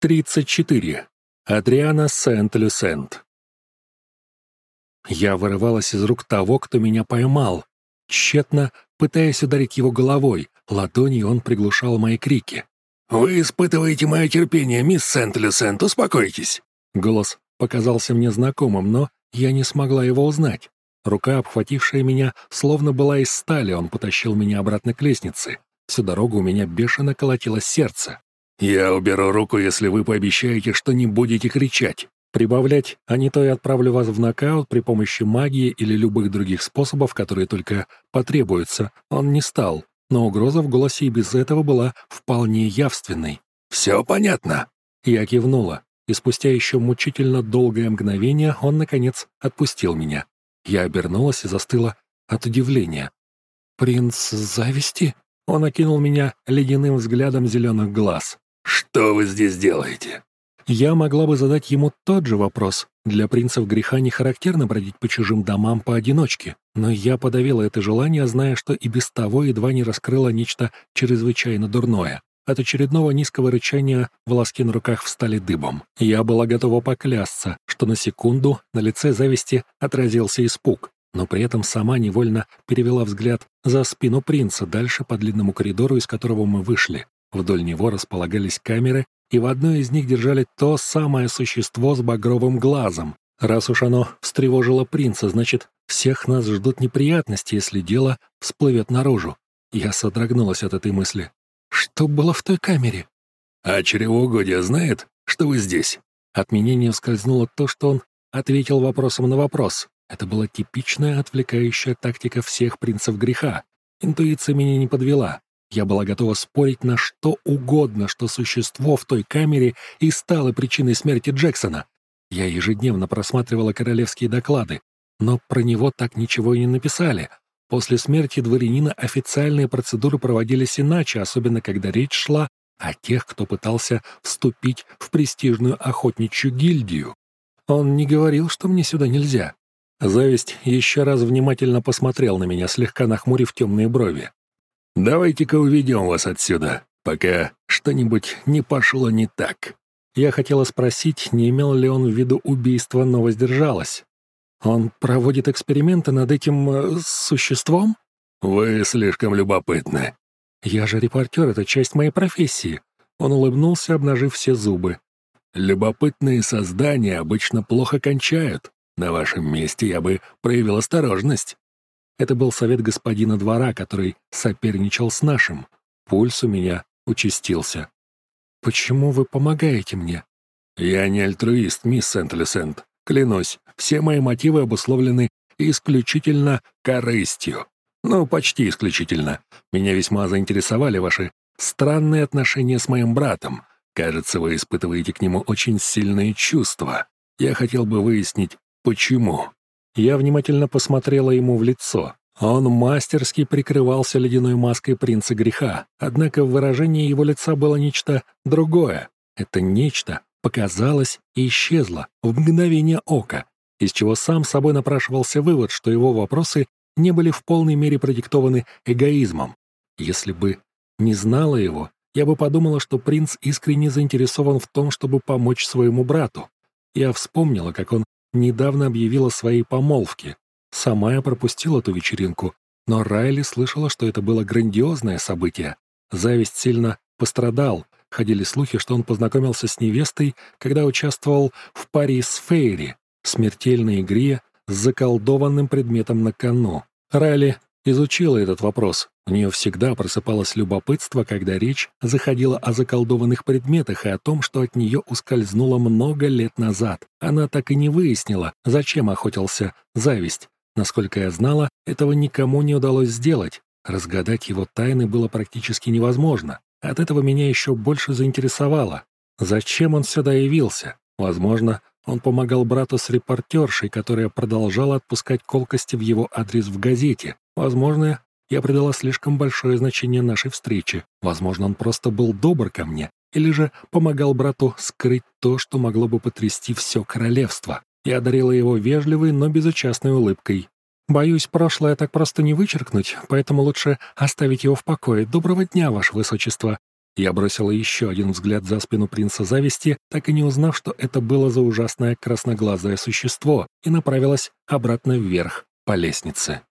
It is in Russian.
34. Адриана Сент-Люсент. Я вырывалась из рук того, кто меня поймал, тщетно пытаясь ударить его головой. Ладонью он приглушал мои крики. «Вы испытываете мое терпение, мисс Сент-Люсент, успокойтесь!» Голос показался мне знакомым, но я не смогла его узнать. Рука, обхватившая меня, словно была из стали, он потащил меня обратно к лестнице. Всю дорогу у меня бешено колотилось сердце. «Я уберу руку, если вы пообещаете, что не будете кричать». Прибавлять, а не то и отправлю вас в нокаут при помощи магии или любых других способов, которые только потребуются, он не стал. Но угроза в голосе и без этого была вполне явственной. «Все понятно?» Я кивнула, и спустя еще мучительно долгое мгновение он, наконец, отпустил меня. Я обернулась и застыла от удивления. «Принц зависти?» Он окинул меня ледяным взглядом зеленых глаз. «Что вы здесь делаете?» Я могла бы задать ему тот же вопрос. Для принцев греха не характерно бродить по чужим домам поодиночке. Но я подавила это желание, зная, что и без того едва не раскрыла нечто чрезвычайно дурное. От очередного низкого рычания волоски на руках встали дыбом. Я была готова поклясться, что на секунду на лице зависти отразился испуг, но при этом сама невольно перевела взгляд за спину принца дальше по длинному коридору, из которого мы вышли. Вдоль него располагались камеры, и в одной из них держали то самое существо с багровым глазом. Раз уж оно встревожило принца, значит, всех нас ждут неприятности, если дело всплывет наружу. Я содрогнулась от этой мысли. Что было в той камере? А чревоугодие знает, что вы здесь? От меня не ускользнуло то, что он ответил вопросом на вопрос. Это была типичная отвлекающая тактика всех принцев греха. Интуиция меня не подвела. Я была готова спорить на что угодно, что существо в той камере и стало причиной смерти Джексона. Я ежедневно просматривала королевские доклады, но про него так ничего и не написали. После смерти дворянина официальные процедуры проводились иначе, особенно когда речь шла о тех, кто пытался вступить в престижную охотничью гильдию. Он не говорил, что мне сюда нельзя. Зависть еще раз внимательно посмотрел на меня, слегка нахмурив темные брови. «Давайте-ка уведем вас отсюда, пока что-нибудь не пошло не так». Я хотела спросить, не имел ли он в виду убийства, но воздержалась. Он проводит эксперименты над этим э, существом? Вы слишком любопытны. Я же репортер, это часть моей профессии. Он улыбнулся, обнажив все зубы. Любопытные создания обычно плохо кончают. На вашем месте я бы проявил осторожность. Это был совет господина двора, который соперничал с нашим. Пульс у меня участился. «Почему вы помогаете мне?» «Я не альтруист, мисс Сент-Люсент. Клянусь, все мои мотивы обусловлены исключительно корыстью. Ну, почти исключительно. Меня весьма заинтересовали ваши странные отношения с моим братом. Кажется, вы испытываете к нему очень сильные чувства. Я хотел бы выяснить, почему». Я внимательно посмотрела ему в лицо. Он мастерски прикрывался ледяной маской принца греха, однако в выражении его лица было нечто другое. Это нечто показалось и исчезло в мгновение ока, из чего сам собой напрашивался вывод, что его вопросы не были в полной мере продиктованы эгоизмом. Если бы не знала его, я бы подумала, что принц искренне заинтересован в том, чтобы помочь своему брату. Я вспомнила, как он недавно объявила своей помолвке. Сама я пропустила эту вечеринку, но Райли слышала, что это было грандиозное событие. Зависть сильно пострадал. Ходили слухи, что он познакомился с невестой, когда участвовал в паре с Фейри, смертельной игре с заколдованным предметом на кону. Райли изучила этот вопрос. У нее всегда просыпалось любопытство, когда речь заходила о заколдованных предметах и о том, что от нее ускользнуло много лет назад. Она так и не выяснила, зачем охотился зависть. Насколько я знала, этого никому не удалось сделать. Разгадать его тайны было практически невозможно. От этого меня еще больше заинтересовало. Зачем он сюда явился? Возможно, он помогал брату с репортершей, которая продолжала отпускать колкости в его адрес в газете. Возможно, я придала слишком большое значение нашей встрече. Возможно, он просто был добр ко мне. Или же помогал брату скрыть то, что могло бы потрясти все королевство. Я одарила его вежливой, но безучастной улыбкой. «Боюсь, прошлое так просто не вычеркнуть, поэтому лучше оставить его в покое. Доброго дня, Ваше Высочество!» Я бросила еще один взгляд за спину принца зависти, так и не узнав, что это было за ужасное красноглазое существо, и направилась обратно вверх по лестнице.